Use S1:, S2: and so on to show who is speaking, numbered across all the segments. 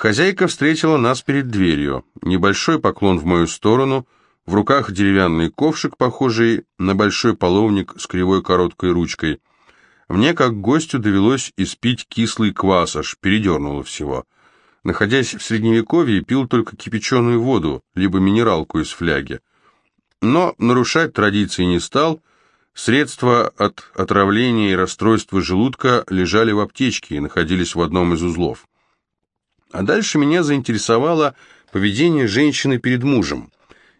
S1: Хозяйка встретила нас перед дверью. Небольшой поклон в мою сторону, в руках деревянный ковшик, похожий на большой половник с кривой короткой ручкой. Мне, как гостю, довелось испить кислый квас, аж передернуло всего. Находясь в Средневековье, пил только кипяченую воду, либо минералку из фляги. Но нарушать традиции не стал. Средства от отравления и расстройства желудка лежали в аптечке и находились в одном из узлов. А дальше меня заинтересовало поведение женщины перед мужем.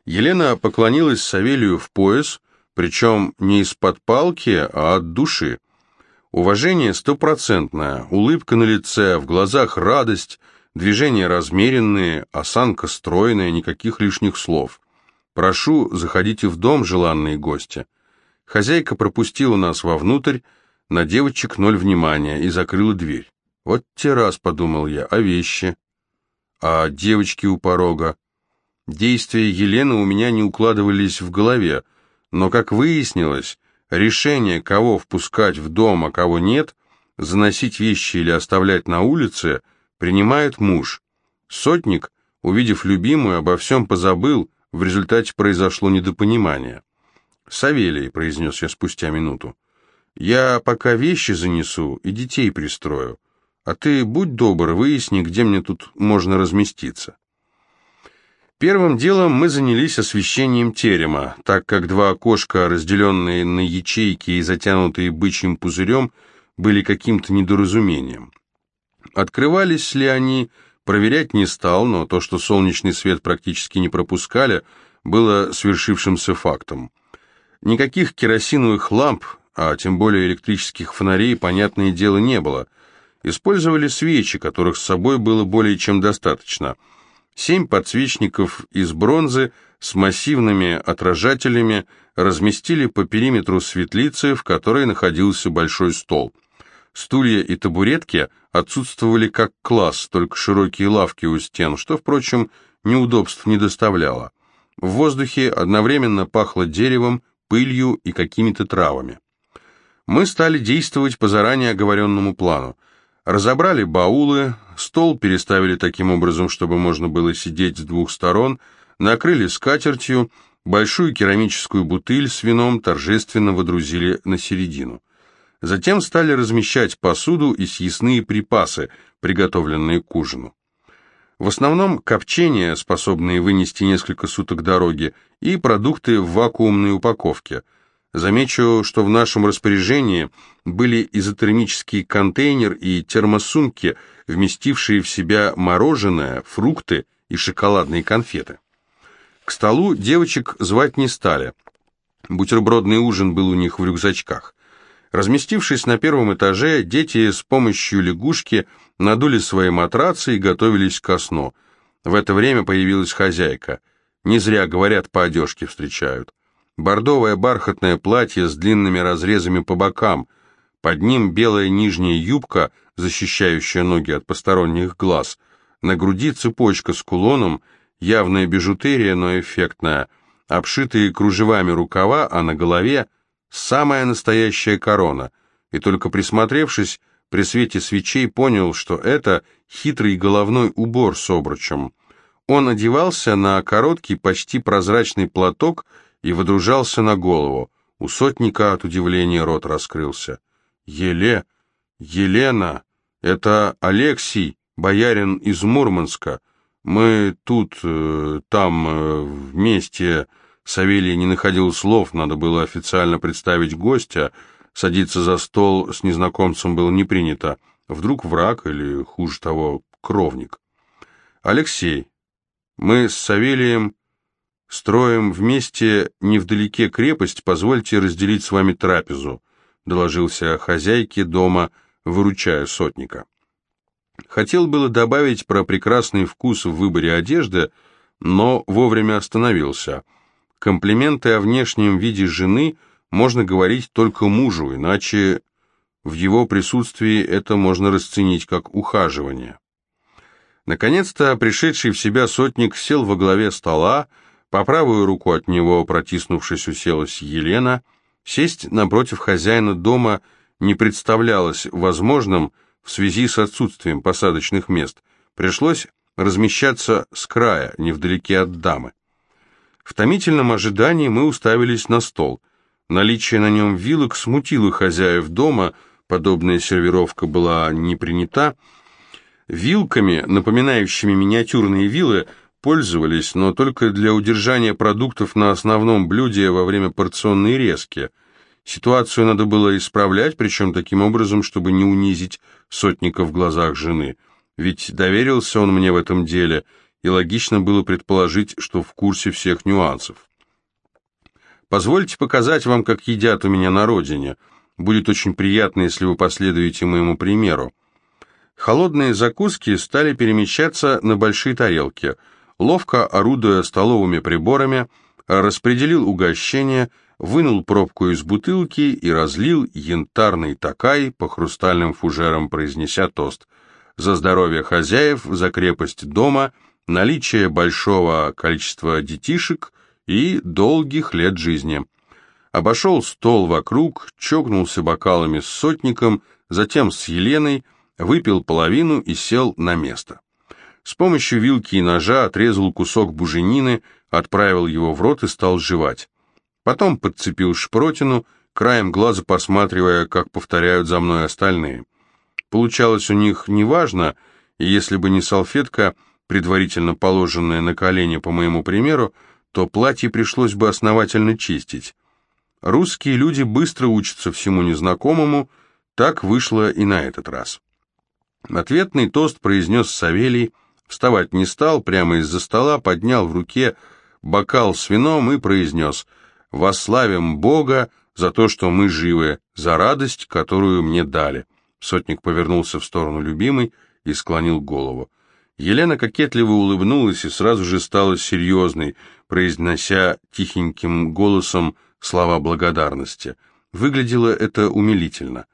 S1: Елена поклонилась Савелию в пояс, причем не из-под палки, а от души. Уважение стопроцентное, улыбка на лице, в глазах радость, движения размеренные, осанка стройная, никаких лишних слов. «Прошу, заходите в дом, желанные гости». Хозяйка пропустила нас вовнутрь, на девочек ноль внимания и закрыла дверь. Вот те раз, подумал я, о вещи. А девочки у порога. Действия Елены у меня не укладывались в голове, но, как выяснилось, решение, кого впускать в дом, а кого нет, заносить вещи или оставлять на улице, принимает муж. Сотник, увидев любимую, обо всем позабыл, в результате произошло недопонимание. «Савелий», — произнес я спустя минуту, — «я пока вещи занесу и детей пристрою, а ты будь добр, выясни, где мне тут можно разместиться». Первым делом мы занялись освещением терема, так как два окошка, разделенные на ячейки и затянутые бычьим пузырем, были каким-то недоразумением. Открывались ли они Проверять не стал, но то, что солнечный свет практически не пропускали, было свершившимся фактом. Никаких керосиновых ламп, а тем более электрических фонарей, понятное дело, не было. Использовали свечи, которых с собой было более чем достаточно. Семь подсвечников из бронзы с массивными отражателями разместили по периметру светлицы, в которой находился большой стол. Стулья и табуретки отсутствовали как класс, только широкие лавки у стен, что, впрочем, неудобств не доставляло. В воздухе одновременно пахло деревом, пылью и какими-то травами. Мы стали действовать по заранее оговоренному плану. Разобрали баулы, стол переставили таким образом, чтобы можно было сидеть с двух сторон, накрыли скатертью, большую керамическую бутыль с вином торжественно водрузили на середину. Затем стали размещать посуду и съестные припасы, приготовленные к ужину. В основном копчения, способные вынести несколько суток дороги, и продукты в вакуумной упаковке. Замечу, что в нашем распоряжении были изотермический контейнер и термосумки, вместившие в себя мороженое, фрукты и шоколадные конфеты. К столу девочек звать не стали. Бутербродный ужин был у них в рюкзачках. Разместившись на первом этаже, дети с помощью лягушки надули свои матрацы и готовились ко сну. В это время появилась хозяйка. Не зря, говорят, по одежке встречают. Бордовое бархатное платье с длинными разрезами по бокам. Под ним белая нижняя юбка, защищающая ноги от посторонних глаз. На груди цепочка с кулоном, явная бижутерия, но эффектная. Обшитые кружевами рукава, а на голове – Самая настоящая корона, и только присмотревшись, при свете свечей понял, что это хитрый головной убор с обручем. Он одевался на короткий, почти прозрачный платок и водружался на голову. У сотника от удивления рот раскрылся. «Еле... Елена... Это Алексий, боярин из Мурманска. Мы тут, э, там, э, вместе...» Савелий не находил слов, надо было официально представить гостя, садиться за стол с незнакомцем было не принято. Вдруг враг или, хуже того, кровник. «Алексей, мы с Савелием строим вместе невдалеке крепость, позвольте разделить с вами трапезу», доложился хозяйке дома, выручая сотника. Хотел было добавить про прекрасный вкус в выборе одежды, но вовремя остановился – Комплименты о внешнем виде жены можно говорить только мужу, иначе в его присутствии это можно расценить как ухаживание. Наконец-то пришедший в себя сотник сел во главе стола, по правую руку от него, протиснувшись, уселась Елена. Сесть напротив хозяина дома не представлялось возможным в связи с отсутствием посадочных мест, Пришлось размещаться с края, невдалеке от дамы. В томительном ожидании мы уставились на стол. Наличие на нем вилок смутило хозяев дома, подобная сервировка была не принята. Вилками, напоминающими миниатюрные вилы, пользовались, но только для удержания продуктов на основном блюде во время порционной резки. Ситуацию надо было исправлять, причем таким образом, чтобы не унизить сотника в глазах жены. Ведь доверился он мне в этом деле, и логично было предположить, что в курсе всех нюансов. Позвольте показать вам, как едят у меня на родине. Будет очень приятно, если вы последуете моему примеру. Холодные закуски стали перемещаться на большие тарелки – ловко орудуя столовыми приборами, распределил угощение, вынул пробку из бутылки и разлил янтарный такай по хрустальным фужерам, произнеся тост. За здоровье хозяев, за крепость дома, наличие большого количества детишек и долгих лет жизни. Обошел стол вокруг, чокнулся бокалами с сотником, затем с Еленой, выпил половину и сел на место. С помощью вилки и ножа отрезал кусок буженины, отправил его в рот и стал жевать. Потом подцепил шпротину, краем глаза посматривая, как повторяют за мной остальные. Получалось у них неважно, и если бы не салфетка, предварительно положенная на колени по моему примеру, то платье пришлось бы основательно чистить. Русские люди быстро учатся всему незнакомому, так вышло и на этот раз. Ответный тост произнес Савелий, Вставать не стал, прямо из-за стола поднял в руке бокал с вином и произнес «Восславим Бога за то, что мы живы, за радость, которую мне дали». Сотник повернулся в сторону любимой и склонил голову. Елена кокетливо улыбнулась и сразу же стала серьезной, произнося тихеньким голосом слова благодарности. Выглядело это умилительно.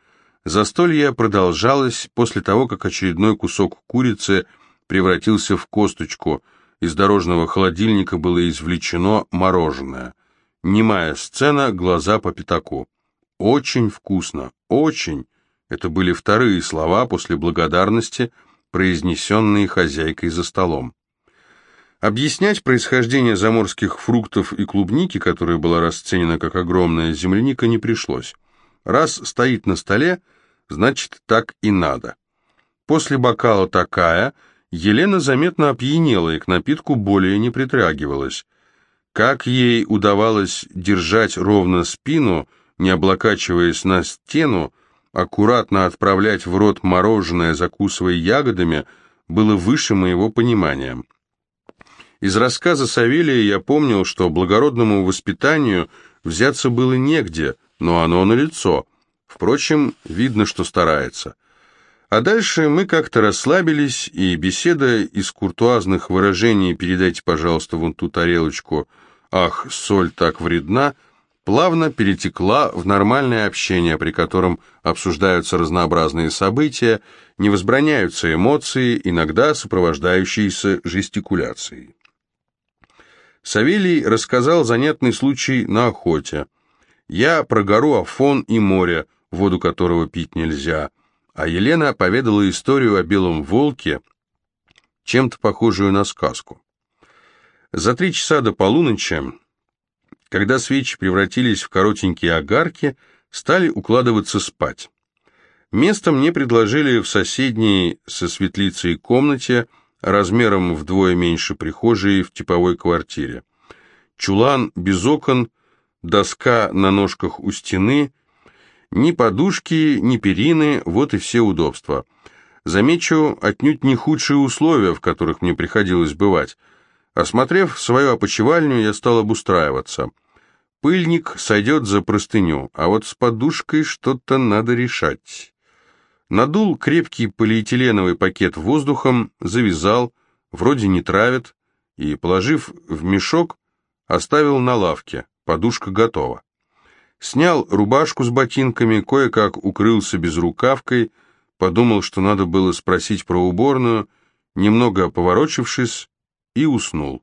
S1: Застолье продолжалось после того, как очередной кусок курицы – превратился в косточку, из дорожного холодильника было извлечено мороженое. Немая сцена, глаза по пятаку. «Очень вкусно, очень!» Это были вторые слова после благодарности, произнесенные хозяйкой за столом. Объяснять происхождение заморских фруктов и клубники, которая была расценена как огромная земляника, не пришлось. Раз стоит на столе, значит, так и надо. После бокала такая – Елена заметно опьянела и к напитку более не притрагивалась. Как ей удавалось держать ровно спину, не облокачиваясь на стену, аккуратно отправлять в рот мороженое, закусывая ягодами, было выше моего понимания. Из рассказа Савелия я помнил, что благородному воспитанию взяться было негде, но оно налицо. Впрочем, видно, что старается. А дальше мы как-то расслабились, и беседа из куртуазных выражений «передайте, пожалуйста, вон ту тарелочку», «ах, соль так вредна», плавно перетекла в нормальное общение, при котором обсуждаются разнообразные события, не возбраняются эмоции, иногда сопровождающиеся жестикуляцией. Савелий рассказал занятный случай на охоте. Я про гору Афон и море, воду которого пить нельзя – а Елена поведала историю о белом волке, чем-то похожую на сказку. За три часа до полуночи, когда свечи превратились в коротенькие огарки, стали укладываться спать. Место мне предложили в соседней со светлицей комнате, размером вдвое меньше прихожей в типовой квартире. Чулан без окон, доска на ножках у стены — ни подушки, ни перины, вот и все удобства. Замечу, отнюдь не худшие условия, в которых мне приходилось бывать. Осмотрев свою опочивальню, я стал обустраиваться. Пыльник сойдет за простыню, а вот с подушкой что-то надо решать. Надул крепкий полиэтиленовый пакет воздухом, завязал, вроде не травит, и, положив в мешок, оставил на лавке, подушка готова. Снял рубашку с ботинками, кое-как укрылся безрукавкой, подумал, что надо было спросить про уборную, немного поворочившись, и уснул.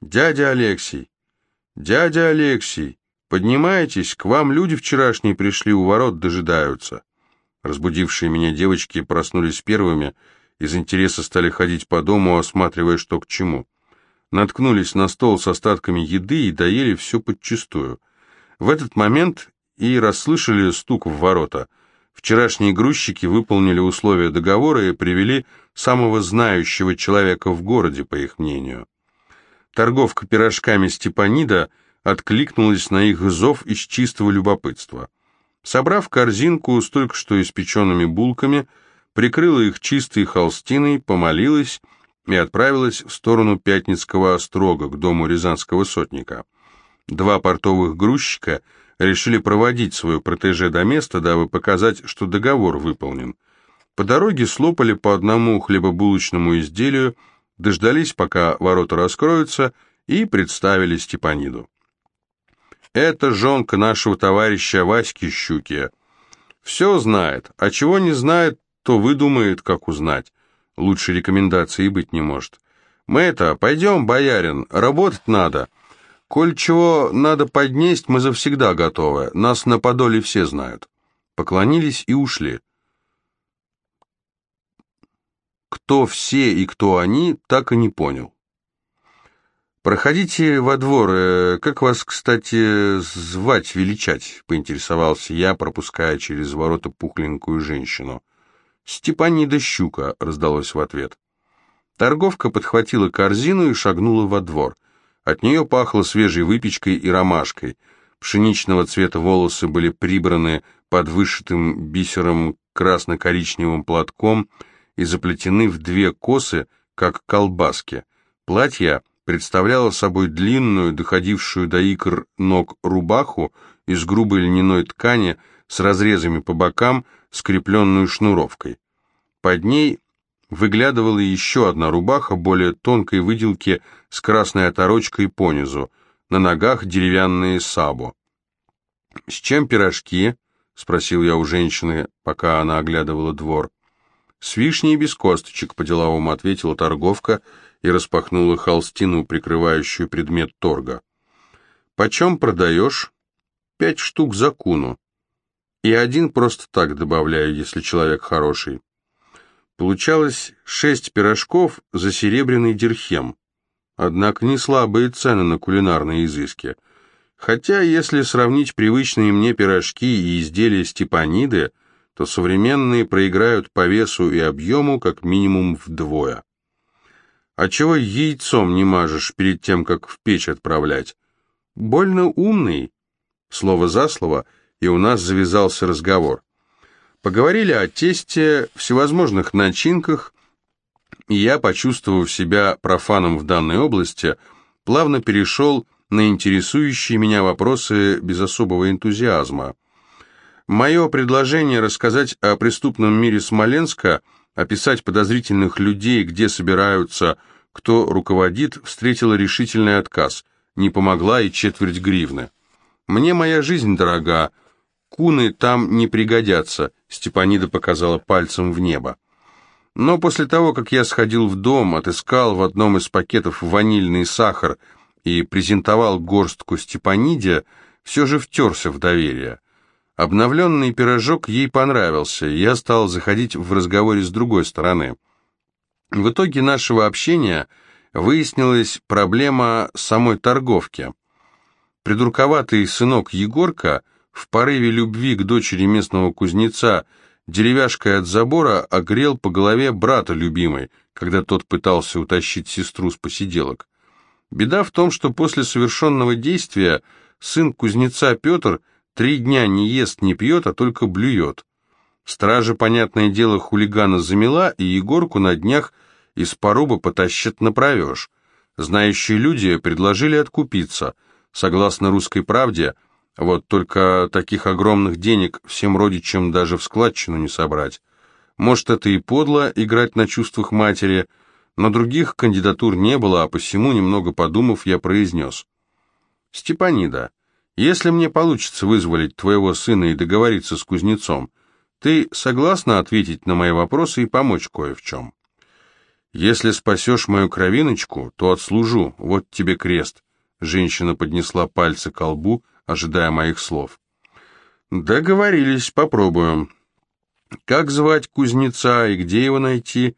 S1: «Дядя Алексей! Дядя Алексей! Поднимайтесь, к вам люди вчерашние пришли, у ворот дожидаются». Разбудившие меня девочки проснулись первыми из интереса стали ходить по дому, осматривая, что к чему. Наткнулись на стол с остатками еды и доели все подчистую. В этот момент и расслышали стук в ворота. Вчерашние грузчики выполнили условия договора и привели самого знающего человека в городе, по их мнению. Торговка пирожками Степанида откликнулась на их зов из чистого любопытства. Собрав корзинку с только что испеченными булками, прикрыла их чистой холстиной, помолилась и отправилась в сторону Пятницкого острога, к дому рязанского сотника. Два портовых грузчика решили проводить свою протеже до места, дабы показать, что договор выполнен. По дороге слопали по одному хлебобулочному изделию, дождались, пока ворота раскроются, и представили Степаниду. Это жонка нашего товарища Васьки Щуки. Все знает, а чего не знает, то выдумает, как узнать. Лучше рекомендации быть не может. Мы это, пойдем, боярин, работать надо. Коль чего надо поднесть, мы завсегда готовы. Нас на подоле все знают. Поклонились и ушли. Кто все и кто они, так и не понял. «Проходите во двор. Э, как вас, кстати, звать, величать?» — поинтересовался я, пропуская через ворота пухленькую женщину. «Степанида Щука», — раздалось в ответ. Торговка подхватила корзину и шагнула во двор. От нее пахло свежей выпечкой и ромашкой. Пшеничного цвета волосы были прибраны под вышитым бисером красно-коричневым платком и заплетены в две косы, как колбаски. Платье представляло собой длинную, доходившую до икр ног рубаху из грубой льняной ткани с разрезами по бокам, скрепленную шнуровкой. Под ней выглядывала еще одна рубаха более тонкой выделки с красной оторочкой понизу, на ногах деревянные сабо. «С чем пирожки?» — спросил я у женщины, пока она оглядывала двор. «С вишней без косточек», — по-деловому ответила торговка и распахнула холстину, прикрывающую предмет торга. «Почем продаешь?» «Пять штук за куну. И один просто так добавляю, если человек хороший». Получалось шесть пирожков за серебряный дирхем. Однако не слабые цены на кулинарные изыски. Хотя, если сравнить привычные мне пирожки и изделия степаниды, то современные проиграют по весу и объему как минимум вдвое. А чего яйцом не мажешь перед тем, как в печь отправлять? Больно умный. Слово за слово, и у нас завязался разговор. Поговорили о тесте, всевозможных начинках, и я, почувствовав себя профаном в данной области, плавно перешел на интересующие меня вопросы без особого энтузиазма. Мое предложение рассказать о преступном мире Смоленска, описать подозрительных людей, где собираются, кто руководит, встретило решительный отказ. Не помогла и четверть гривны. Мне моя жизнь дорога, Куны там не пригодятся, Степанида показала пальцем в небо. Но после того, как я сходил в дом, отыскал в одном из пакетов ванильный сахар и презентовал горстку Степаниде, все же втерся в доверие. Обновленный пирожок ей понравился, и я стал заходить в разговоре с другой стороны. В итоге нашего общения выяснилась проблема самой торговки. Придурковатый сынок Егорка – в порыве любви к дочери местного кузнеца деревяшкой от забора огрел по голове брата любимой, когда тот пытался утащить сестру с посиделок. Беда в том, что после совершенного действия сын кузнеца Петр три дня не ест, не пьет, а только блюет. Стража, понятное дело, хулигана замела, и Егорку на днях из поруба потащат на провеж. Знающие люди предложили откупиться. Согласно русской правде – вот только таких огромных денег всем родичам даже в складчину не собрать. Может, это и подло играть на чувствах матери, но других кандидатур не было, а посему, немного подумав, я произнес. «Степанида, если мне получится вызволить твоего сына и договориться с кузнецом, ты согласна ответить на мои вопросы и помочь кое в чем? Если спасешь мою кровиночку, то отслужу, вот тебе крест». Женщина поднесла пальцы к лбу, ожидая моих слов. «Договорились, попробуем. Как звать кузнеца и где его найти?»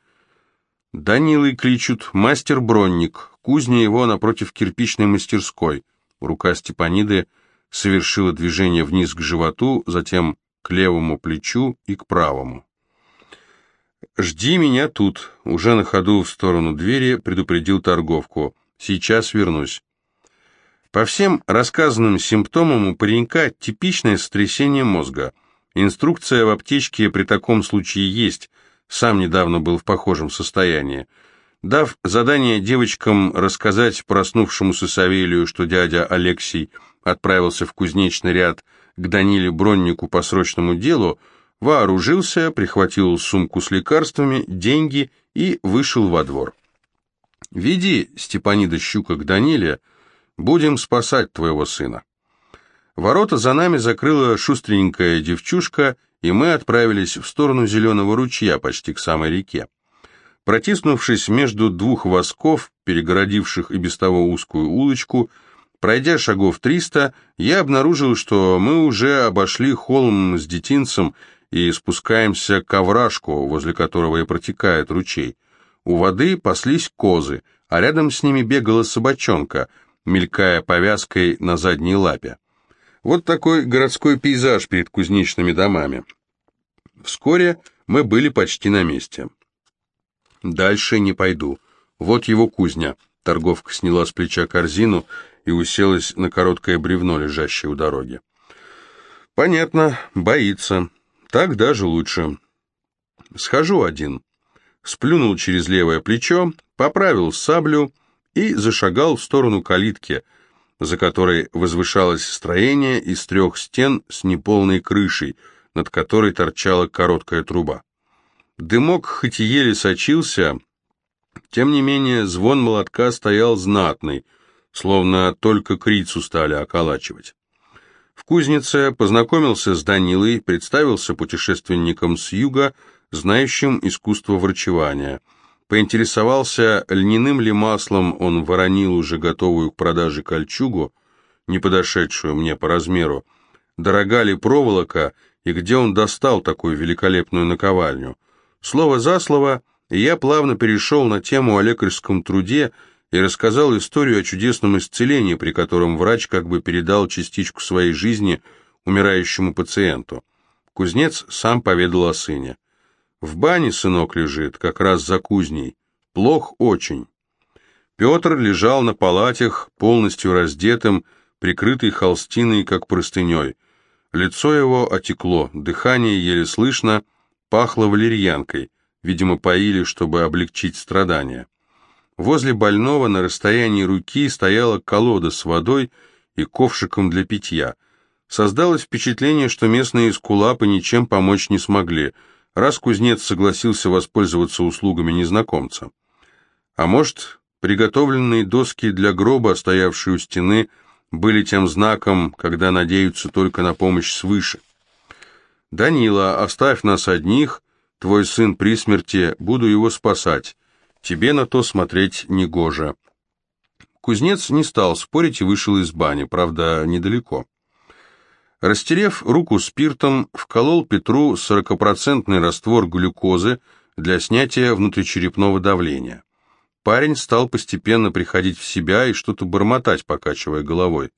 S1: Данилой кличут мастер-бронник, кузня его напротив кирпичной мастерской. Рука Степаниды совершила движение вниз к животу, затем к левому плечу и к правому. «Жди меня тут», — уже на ходу в сторону двери предупредил торговку. «Сейчас вернусь». По всем рассказанным симптомам у паренька типичное сотрясение мозга. Инструкция в аптечке при таком случае есть, сам недавно был в похожем состоянии. Дав задание девочкам рассказать проснувшемуся Савелию, что дядя Алексей отправился в кузнечный ряд к Даниле Броннику по срочному делу, вооружился, прихватил сумку с лекарствами, деньги и вышел во двор. «Веди, Степанида Щука, к Даниле», Будем спасать твоего сына. Ворота за нами закрыла шустренькая девчушка, и мы отправились в сторону зеленого ручья, почти к самой реке. Протиснувшись между двух восков, перегородивших и без того узкую улочку, пройдя шагов триста, я обнаружил, что мы уже обошли холм с детинцем и спускаемся к овражку, возле которого и протекает ручей. У воды паслись козы, а рядом с ними бегала собачонка — мелькая повязкой на задней лапе. Вот такой городской пейзаж перед кузнечными домами. Вскоре мы были почти на месте. Дальше не пойду. Вот его кузня. Торговка сняла с плеча корзину и уселась на короткое бревно, лежащее у дороги. Понятно, боится. Так даже лучше. Схожу один. Сплюнул через левое плечо, поправил саблю и зашагал в сторону калитки, за которой возвышалось строение из трех стен с неполной крышей, над которой торчала короткая труба. Дымок хоть и еле сочился, тем не менее звон молотка стоял знатный, словно только крицу стали околачивать. В кузнице познакомился с Данилой, представился путешественником с юга, знающим искусство врачевания – Поинтересовался, льняным ли маслом он воронил уже готовую к продаже кольчугу, не подошедшую мне по размеру, дорога ли проволока и где он достал такую великолепную наковальню. Слово за слово, я плавно перешел на тему о лекарском труде и рассказал историю о чудесном исцелении, при котором врач как бы передал частичку своей жизни умирающему пациенту. Кузнец сам поведал о сыне. В бане сынок лежит, как раз за кузней. Плох очень. Петр лежал на палатях, полностью раздетым, прикрытый холстиной, как простыней. Лицо его отекло, дыхание еле слышно, пахло валерьянкой. Видимо, поили, чтобы облегчить страдания. Возле больного на расстоянии руки стояла колода с водой и ковшиком для питья. Создалось впечатление, что местные эскулапы ничем помочь не смогли – раз кузнец согласился воспользоваться услугами незнакомца. А может, приготовленные доски для гроба, стоявшие у стены, были тем знаком, когда надеются только на помощь свыше. «Данила, оставь нас одних, твой сын при смерти, буду его спасать. Тебе на то смотреть негоже». Кузнец не стал спорить и вышел из бани, правда, недалеко. Растерев руку спиртом, вколол Петру 40% раствор глюкозы для снятия внутричерепного давления. Парень стал постепенно приходить в себя и что-то бормотать, покачивая головой.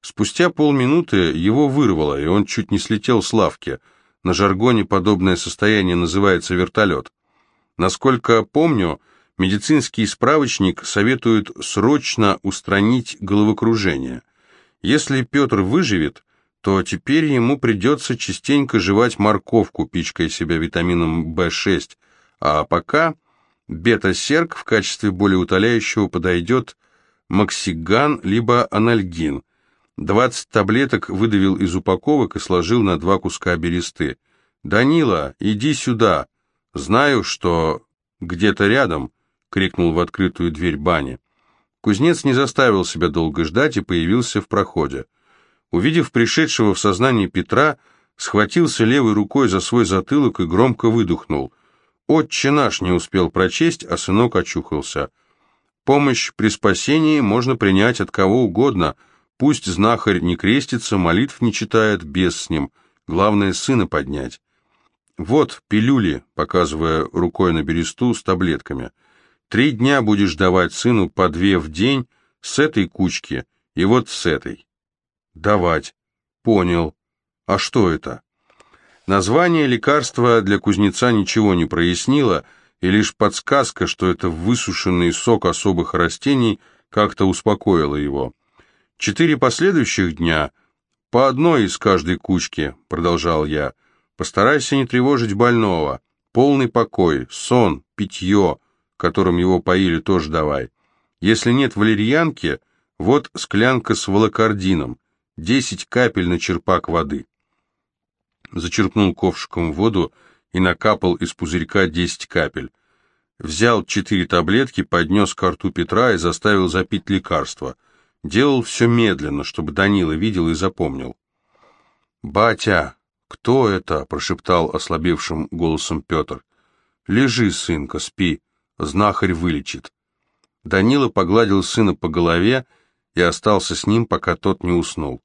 S1: Спустя полминуты его вырвало, и он чуть не слетел с лавки. На жаргоне подобное состояние называется вертолет. Насколько помню, медицинский справочник советует срочно устранить головокружение. Если Петр выживет, то теперь ему придется частенько жевать морковку, пичкая себя витамином В6, а пока бета-серк в качестве болеутоляющего подойдет максиган либо анальгин. 20 таблеток выдавил из упаковок и сложил на два куска бересты. «Данила, иди сюда! Знаю, что где-то рядом!» — крикнул в открытую дверь бани. Кузнец не заставил себя долго ждать и появился в проходе. Увидев пришедшего в сознание Петра, схватился левой рукой за свой затылок и громко выдохнул. «Отче наш» не успел прочесть, а сынок очухался. Помощь при спасении можно принять от кого угодно. Пусть знахарь не крестится, молитв не читает, без с ним. Главное, сына поднять. «Вот пилюли», показывая рукой на бересту с таблетками. «Три дня будешь давать сыну по две в день с этой кучки и вот с этой». «Давать». «Понял. А что это?» Название лекарства для кузнеца ничего не прояснило, и лишь подсказка, что это высушенный сок особых растений, как-то успокоила его. Четыре последующих дня по одной из каждой кучки, продолжал я, — Постарайся не тревожить больного. Полный покой, сон, питье, которым его поили, тоже давай. Если нет валерьянки, вот склянка с волокордином, десять капель на черпак воды. Зачерпнул ковшиком воду и накапал из пузырька десять капель. Взял четыре таблетки, поднес к рту Петра и заставил запить лекарство. Делал все медленно, чтобы Данила видел и запомнил. «Батя!» «Кто это?» — прошептал ослабевшим голосом Петр. «Лежи, сынка, спи, знахарь вылечит». Данила погладил сына по голове и остался с ним, пока тот не уснул.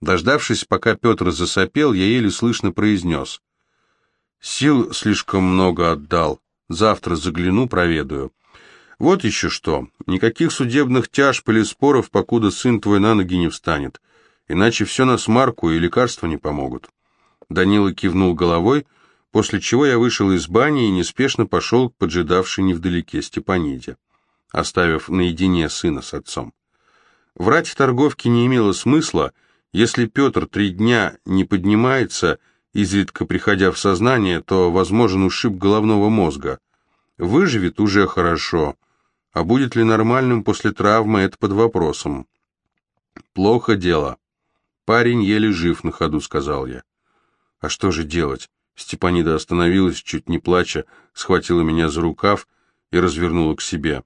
S1: Дождавшись, пока Петр засопел, я еле слышно произнес. «Сил слишком много отдал. Завтра загляну, проведаю». «Вот еще что. Никаких судебных тяжб или споров, покуда сын твой на ноги не встанет. Иначе все на смарку и лекарства не помогут». Данила кивнул головой, после чего я вышел из бани и неспешно пошел к поджидавшей невдалеке Степаниде, оставив наедине сына с отцом. Врать торговке не имело смысла, если Петр три дня не поднимается, изредка приходя в сознание, то возможен ушиб головного мозга. Выживет уже хорошо, а будет ли нормальным после травмы, это под вопросом. Плохо дело. Парень еле жив на ходу, сказал я. А что же делать? Степанида остановилась, чуть не плача, схватила меня за рукав и развернула к себе.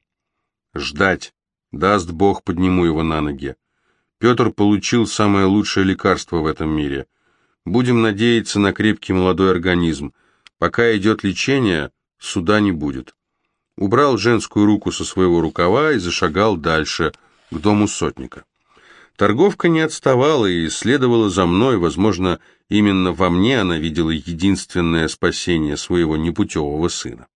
S1: Ждать. Даст Бог, подниму его на ноги. Петр получил самое лучшее лекарство в этом мире. Будем надеяться на крепкий молодой организм. Пока идет лечение, суда не будет. Убрал женскую руку со своего рукава и зашагал дальше, к дому сотника. Торговка не отставала и следовала за мной, возможно, именно во мне она видела единственное спасение своего непутевого сына.